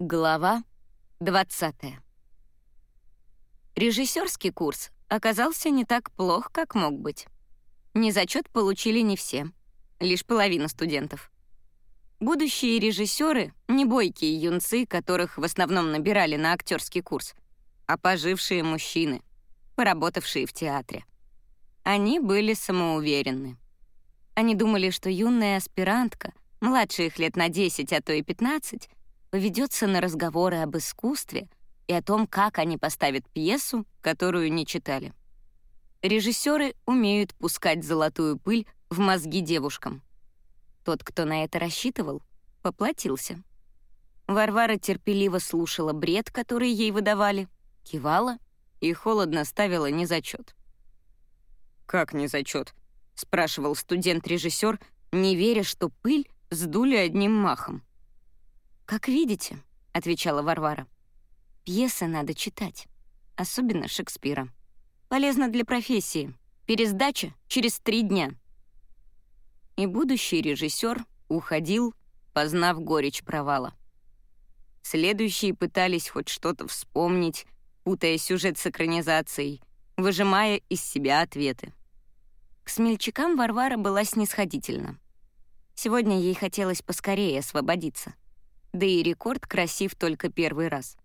Глава 20. Режиссерский курс оказался не так плох, как мог быть. Незачет получили не все, лишь половина студентов. Будущие режиссеры — не бойкие юнцы, которых в основном набирали на актерский курс, а пожившие мужчины, поработавшие в театре. Они были самоуверенны. Они думали, что юная аспирантка, младше их лет на 10, а то и 15, поведется на разговоры об искусстве и о том, как они поставят пьесу, которую не читали. Режиссеры умеют пускать золотую пыль в мозги девушкам. Тот, кто на это рассчитывал, поплатился. Варвара терпеливо слушала бред, который ей выдавали, кивала и холодно ставила незачет. «Как незачет?» — спрашивал студент-режиссер, не веря, что пыль сдули одним махом. «Как видите», — отвечала Варвара, — «пьесы надо читать, особенно Шекспира. Полезно для профессии. Пересдача через три дня». И будущий режиссер уходил, познав горечь провала. Следующие пытались хоть что-то вспомнить, путая сюжет с экранизацией, выжимая из себя ответы. К смельчакам Варвара была снисходительна. Сегодня ей хотелось поскорее освободиться. Да и рекорд красив только первый раз.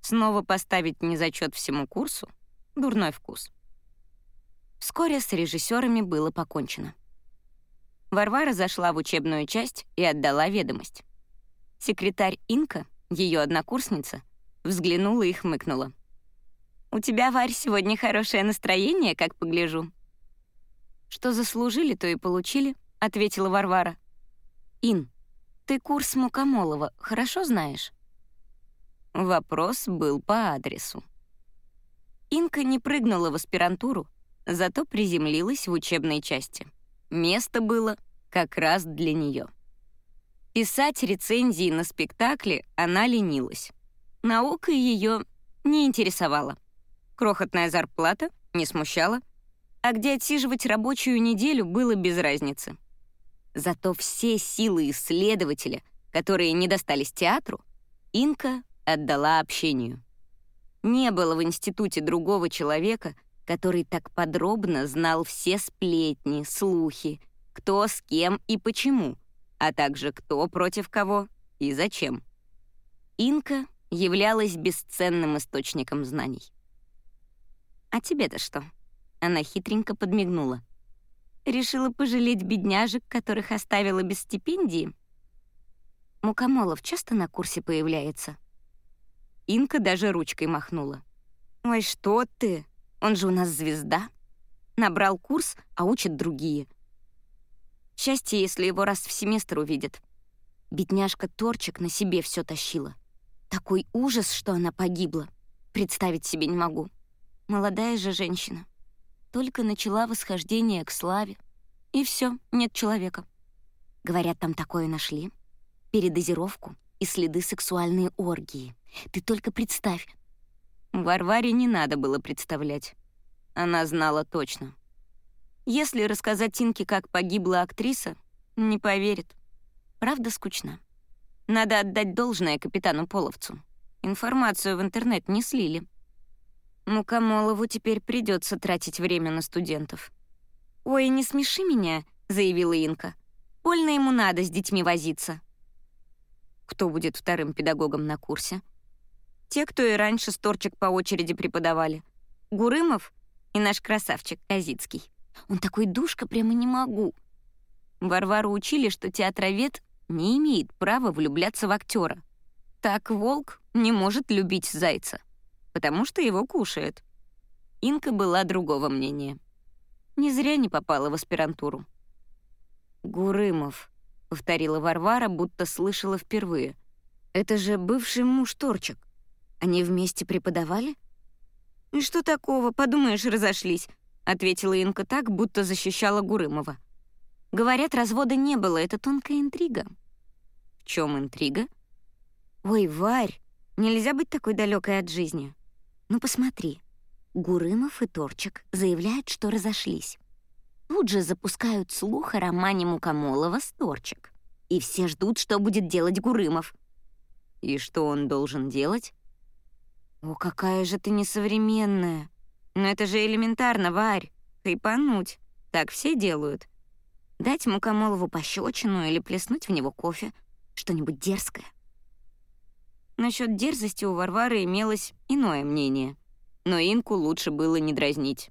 Снова поставить незачет всему курсу — дурной вкус. Вскоре с режиссерами было покончено. Варвара зашла в учебную часть и отдала ведомость. Секретарь Инка, ее однокурсница, взглянула и хмыкнула. «У тебя, Варь, сегодня хорошее настроение, как погляжу». «Что заслужили, то и получили», — ответила Варвара. «Ин, ты курс Мукомолова хорошо знаешь?» Вопрос был по адресу. Инка не прыгнула в аспирантуру, зато приземлилась в учебной части. Место было как раз для нее. Писать рецензии на спектакли она ленилась. Наука ее не интересовала. Крохотная зарплата не смущала, а где отсиживать рабочую неделю было без разницы. Зато все силы исследователя, которые не достались театру, Инка отдала общению. Не было в институте другого человека, который так подробно знал все сплетни, слухи, кто с кем и почему, а также кто против кого и зачем. Инка являлась бесценным источником знаний. «А тебе-то что?» Она хитренько подмигнула. Решила пожалеть бедняжек, которых оставила без стипендии? Мукомолов часто на курсе появляется. Инка даже ручкой махнула. «Ой, что ты? Он же у нас звезда. Набрал курс, а учат другие. Счастье, если его раз в семестр увидят. Бедняжка Торчик на себе все тащила. Такой ужас, что она погибла. Представить себе не могу. Молодая же женщина. Только начала восхождение к славе. И все, нет человека. Говорят, там такое нашли. Передозировку и следы сексуальной оргии. Ты только представь. Варваре не надо было представлять. Она знала точно. Если рассказать Тинке, как погибла актриса, не поверит. Правда скучно. Надо отдать должное капитану Половцу. Информацию в интернет не слили. Мукомолову теперь придется тратить время на студентов. «Ой, не смеши меня», — заявила Инка. «Больно ему надо с детьми возиться». Кто будет вторым педагогом на курсе? Те, кто и раньше сторчик по очереди преподавали. Гурымов и наш красавчик Казицкий. Он такой душка, прямо не могу. Варвару учили, что театровед не имеет права влюбляться в актера. Так волк не может любить зайца потому что его кушает. Инка была другого мнения. Не зря не попала в аспирантуру. «Гурымов», — повторила Варвара, будто слышала впервые. «Это же бывший муж Торчик. Они вместе преподавали?» «И что такого, подумаешь, разошлись», — ответила Инка так, будто защищала Гурымова. «Говорят, развода не было, это тонкая интрига». «В чем интрига?» «Ой, Варь, нельзя быть такой далекой от жизни. Ну посмотри, Гурымов и Торчик заявляют, что разошлись. Тут же запускают слух о романе Мукомолова с Торчик. И все ждут, что будет делать Гурымов. И что он должен делать? О, какая же ты несовременная. Но это же элементарно, Варь. Хайпануть. Так все делают. Дать Мукомолову пощечину или плеснуть в него кофе. Что-нибудь дерзкое. Насчет дерзости у Варвары имелось иное мнение. Но Инку лучше было не дразнить.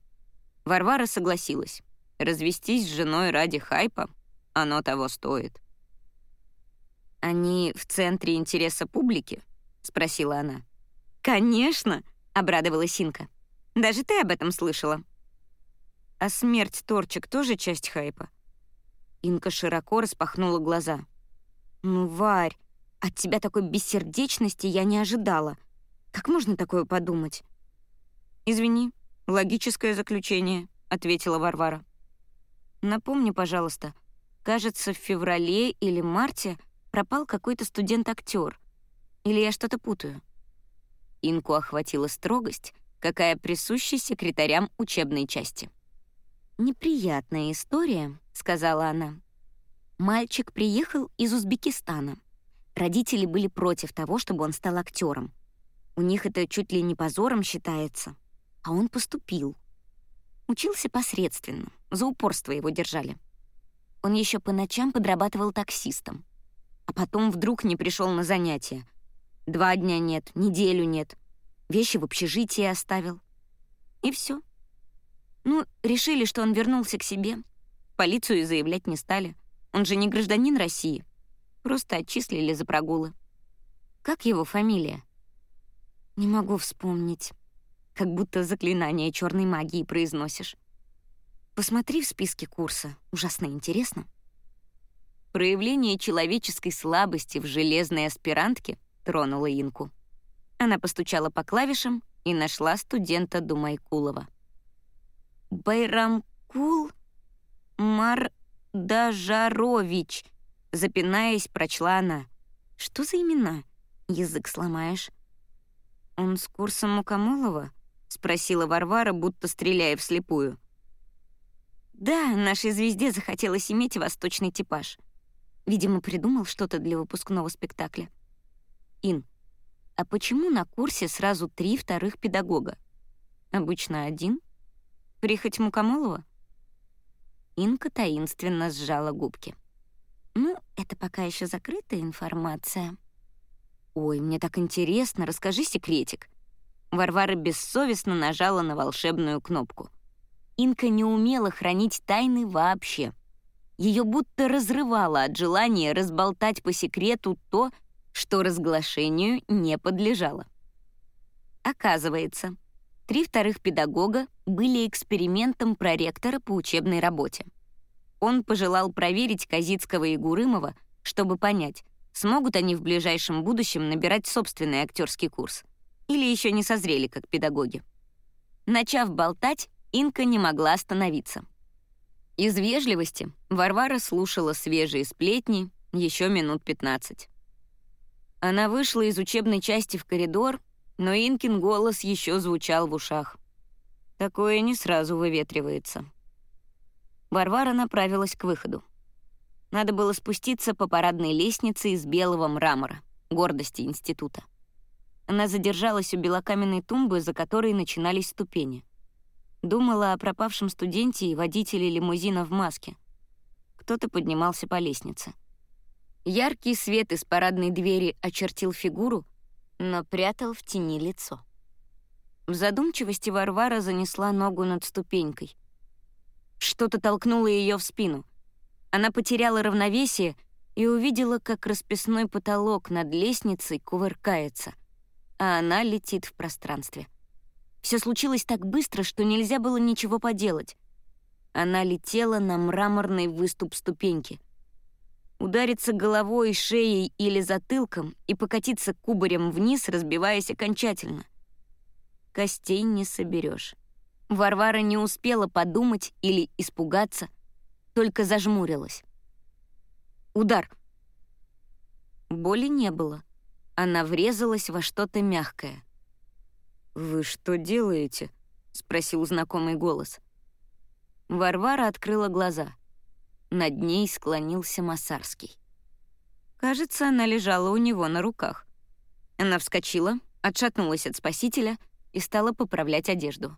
Варвара согласилась. Развестись с женой ради хайпа — оно того стоит. «Они в центре интереса публики?» — спросила она. «Конечно!» — обрадовалась Инка. «Даже ты об этом слышала». «А смерть Торчик тоже часть хайпа?» Инка широко распахнула глаза. «Ну, Варь, от тебя такой бессердечности я не ожидала. Как можно такое подумать?» «Извини, логическое заключение», — ответила Варвара. «Напомни, пожалуйста, кажется, в феврале или марте пропал какой-то студент-актер. Или я что-то путаю?» Инку охватила строгость, какая присуща секретарям учебной части. «Неприятная история», — сказала она. Мальчик приехал из Узбекистана. Родители были против того, чтобы он стал актером. У них это чуть ли не позором считается. А он поступил. Учился посредственно, за упорство его держали. Он еще по ночам подрабатывал таксистом. А потом вдруг не пришел на занятия. Два дня нет, неделю нет. Вещи в общежитии оставил. И все. Ну, решили, что он вернулся к себе. Полицию заявлять не стали. Он же не гражданин России. Просто отчислили за прогулы. Как его фамилия? Не могу вспомнить. Как будто заклинание черной магии произносишь. Посмотри в списке курса. Ужасно интересно. Проявление человеческой слабости в железной аспирантке тронуло Инку. Она постучала по клавишам и нашла студента Думайкулова. «Байрамкул Мардажарович», Запинаясь, прочла она. «Что за имена? Язык сломаешь». «Он с курсом Мукомолова?» — спросила Варвара, будто стреляя вслепую. «Да, нашей звезде захотелось иметь восточный типаж. Видимо, придумал что-то для выпускного спектакля. Ин, а почему на курсе сразу три вторых педагога? Обычно один? Прихоть Мукомолова?» Инка таинственно сжала губки. Ну, это пока еще закрытая информация. Ой, мне так интересно, расскажи секретик. Варвара бессовестно нажала на волшебную кнопку. Инка не умела хранить тайны вообще. Ее будто разрывало от желания разболтать по секрету то, что разглашению не подлежало. Оказывается, три вторых педагога были экспериментом проректора по учебной работе. Он пожелал проверить Казицкого и Гурымова, чтобы понять, смогут они в ближайшем будущем набирать собственный актерский курс или еще не созрели как педагоги. Начав болтать, Инка не могла остановиться. Из вежливости Варвара слушала свежие сплетни еще минут 15. Она вышла из учебной части в коридор, но Инкин голос еще звучал в ушах. Такое не сразу выветривается. Варвара направилась к выходу. Надо было спуститься по парадной лестнице из белого мрамора, гордости института. Она задержалась у белокаменной тумбы, за которой начинались ступени. Думала о пропавшем студенте и водителе лимузина в маске. Кто-то поднимался по лестнице. Яркий свет из парадной двери очертил фигуру, но прятал в тени лицо. В задумчивости Варвара занесла ногу над ступенькой — что-то толкнуло ее в спину. Она потеряла равновесие и увидела, как расписной потолок над лестницей кувыркается, а она летит в пространстве. Все случилось так быстро, что нельзя было ничего поделать. Она летела на мраморный выступ ступеньки. Удариться головой, шеей или затылком и покатиться кубарем вниз, разбиваясь окончательно. Костей не соберешь. Варвара не успела подумать или испугаться, только зажмурилась. Удар. Боли не было. Она врезалась во что-то мягкое. «Вы что делаете?» — спросил знакомый голос. Варвара открыла глаза. Над ней склонился Масарский. Кажется, она лежала у него на руках. Она вскочила, отшатнулась от спасителя и стала поправлять одежду.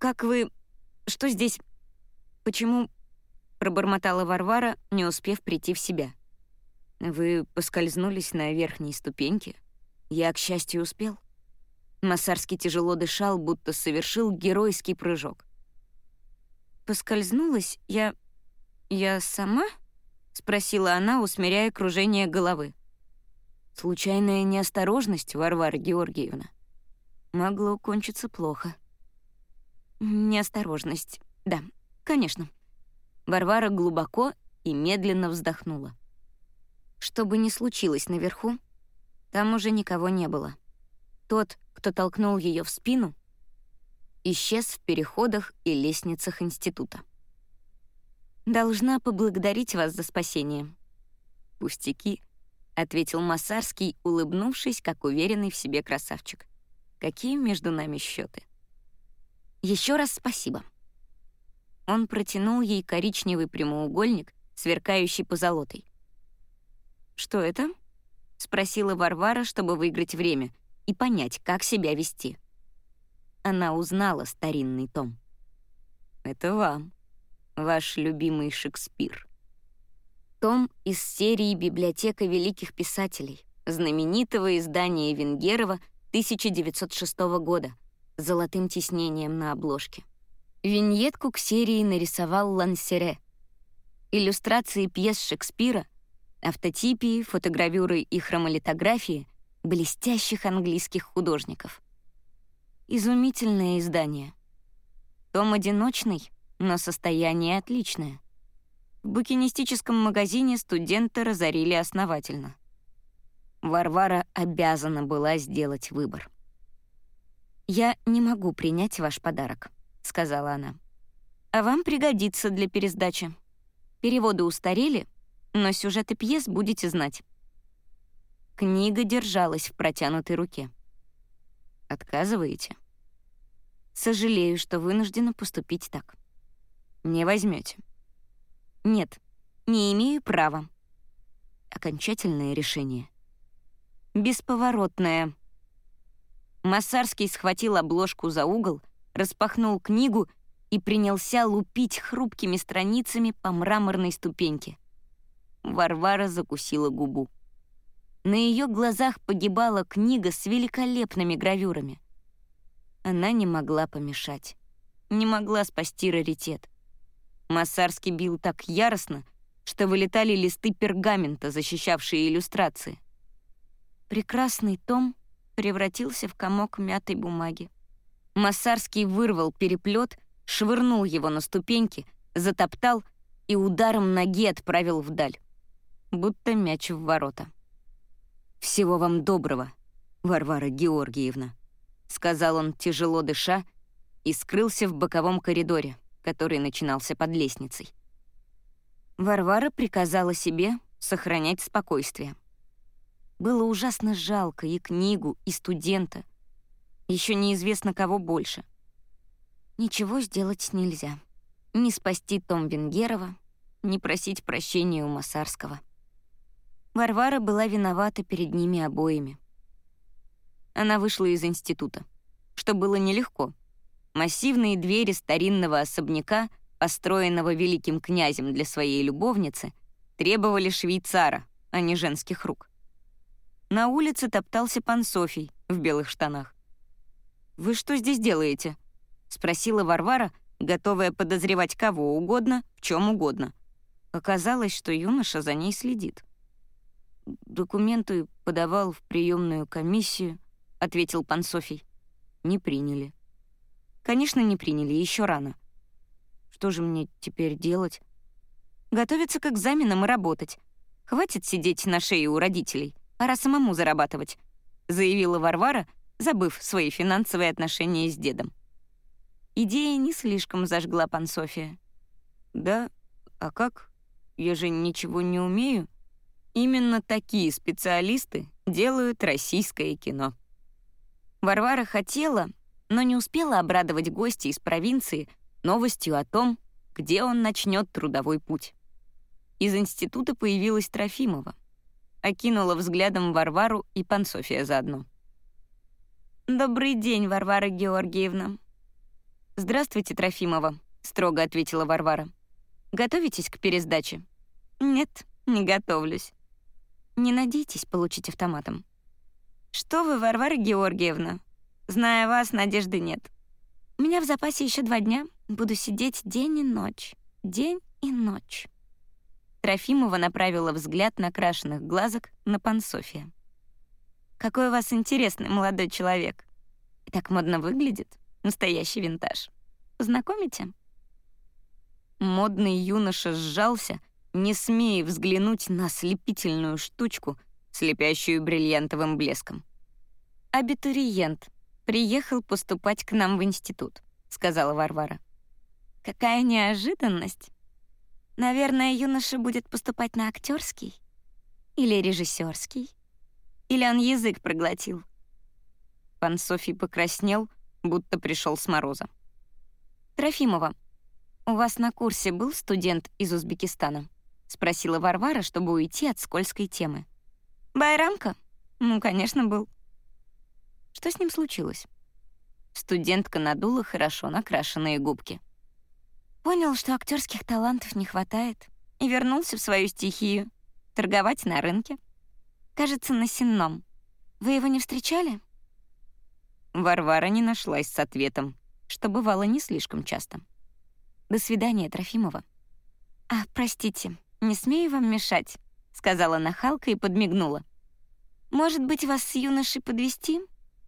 «Как вы... Что здесь... Почему...» — пробормотала Варвара, не успев прийти в себя. «Вы поскользнулись на верхней ступеньке. Я, к счастью, успел». Массарский тяжело дышал, будто совершил геройский прыжок. «Поскользнулась? Я... я сама?» — спросила она, усмиряя кружение головы. «Случайная неосторожность, Варвара Георгиевна. Могло кончиться плохо». «Неосторожность, да, конечно». Варвара глубоко и медленно вздохнула. Что бы ни случилось наверху, там уже никого не было. Тот, кто толкнул ее в спину, исчез в переходах и лестницах института. «Должна поблагодарить вас за спасение». «Пустяки», — ответил Массарский, улыбнувшись, как уверенный в себе красавчик. «Какие между нами счеты? Еще раз спасибо». Он протянул ей коричневый прямоугольник, сверкающий позолотой. «Что это?» — спросила Варвара, чтобы выиграть время, и понять, как себя вести. Она узнала старинный том. «Это вам, ваш любимый Шекспир». Том из серии «Библиотека великих писателей», знаменитого издания Венгерова 1906 года, золотым тиснением на обложке. Виньетку к серии нарисовал Лансере. Иллюстрации пьес Шекспира, автотипии, фотогравюры и хромолитографии блестящих английских художников. Изумительное издание. Том одиночный, но состояние отличное. В букинистическом магазине студенты разорили основательно. Варвара обязана была сделать выбор. «Я не могу принять ваш подарок», — сказала она. «А вам пригодится для пересдачи. Переводы устарели, но сюжеты пьес будете знать. Книга держалась в протянутой руке. «Отказываете?» «Сожалею, что вынуждена поступить так». «Не возьмете. «Нет, не имею права». Окончательное решение. «Бесповоротное». Массарский схватил обложку за угол, распахнул книгу и принялся лупить хрупкими страницами по мраморной ступеньке. Варвара закусила губу. На ее глазах погибала книга с великолепными гравюрами. Она не могла помешать, не могла спасти раритет. Массарский бил так яростно, что вылетали листы пергамента, защищавшие иллюстрации. Прекрасный том превратился в комок мятой бумаги. Массарский вырвал переплет, швырнул его на ступеньки, затоптал и ударом ноги отправил вдаль, будто мяч в ворота. «Всего вам доброго, Варвара Георгиевна», — сказал он, тяжело дыша, и скрылся в боковом коридоре, который начинался под лестницей. Варвара приказала себе сохранять спокойствие. Было ужасно жалко и книгу, и студента. Еще неизвестно, кого больше. Ничего сделать нельзя. Не спасти Том Венгерова, не просить прощения у Масарского. Варвара была виновата перед ними обоими. Она вышла из института, что было нелегко. Массивные двери старинного особняка, построенного великим князем для своей любовницы, требовали швейцара, а не женских рук. На улице топтался пан Софий в белых штанах. «Вы что здесь делаете?» — спросила Варвара, готовая подозревать кого угодно, в чем угодно. Оказалось, что юноша за ней следит. «Документы подавал в приемную комиссию», — ответил пан Софий. «Не приняли». «Конечно, не приняли, еще рано». «Что же мне теперь делать?» «Готовиться к экзаменам и работать. Хватит сидеть на шее у родителей, пора самому зарабатывать», — заявила Варвара, забыв свои финансовые отношения с дедом. Идея не слишком зажгла пан София. «Да? А как? Я же ничего не умею», Именно такие специалисты делают российское кино. Варвара хотела, но не успела обрадовать гостя из провинции новостью о том, где он начнет трудовой путь. Из института появилась Трофимова. Окинула взглядом Варвару и Пансофия заодно. «Добрый день, Варвара Георгиевна». «Здравствуйте, Трофимова», — строго ответила Варвара. «Готовитесь к пересдаче?» «Нет, не готовлюсь». «Не надейтесь получить автоматом». «Что вы, Варвара Георгиевна? Зная вас, надежды нет. У меня в запасе еще два дня. Буду сидеть день и ночь. День и ночь». Трофимова направила взгляд на крашенных глазок на Пансофия. «Какой у вас интересный молодой человек. Так модно выглядит. Настоящий винтаж. Познакомите?» Модный юноша сжался, не смея взглянуть на слепительную штучку, слепящую бриллиантовым блеском. «Абитуриент. Приехал поступать к нам в институт», — сказала Варвара. «Какая неожиданность!» Наверное, юноша будет поступать на актерский или режиссерский, или он язык проглотил. Пан Софий покраснел, будто пришел с мороза. Трофимова, у вас на курсе был студент из Узбекистана? спросила Варвара, чтобы уйти от скользкой темы. Байрамка? Ну, конечно, был. Что с ним случилось? Студентка надула хорошо накрашенные губки. Понял, что актерских талантов не хватает, и вернулся в свою стихию — торговать на рынке. Кажется, на сенном. Вы его не встречали? Варвара не нашлась с ответом, что бывало не слишком часто. «До свидания, Трофимова». «А, простите, не смею вам мешать», — сказала нахалка и подмигнула. «Может быть, вас с юношей подвести?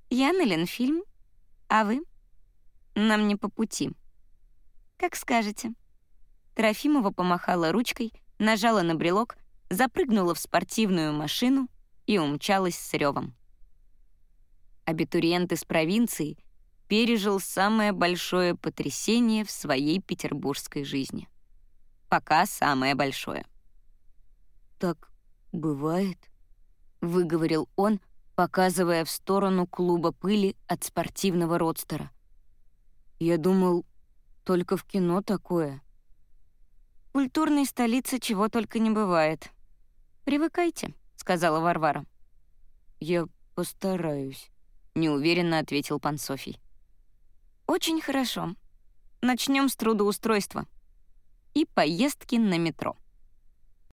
Я на Ленфильм. А вы?» «Нам не по пути», «Как скажете». Трофимова помахала ручкой, нажала на брелок, запрыгнула в спортивную машину и умчалась с ревом. Абитуриент из провинции пережил самое большое потрясение в своей петербургской жизни. Пока самое большое. «Так бывает», — выговорил он, показывая в сторону клуба пыли от спортивного родстера. «Я думал, только в кино такое. Культурной столице чего только не бывает. «Привыкайте», — сказала Варвара. «Я постараюсь», — неуверенно ответил пан Софий. «Очень хорошо. Начнем с трудоустройства и поездки на метро».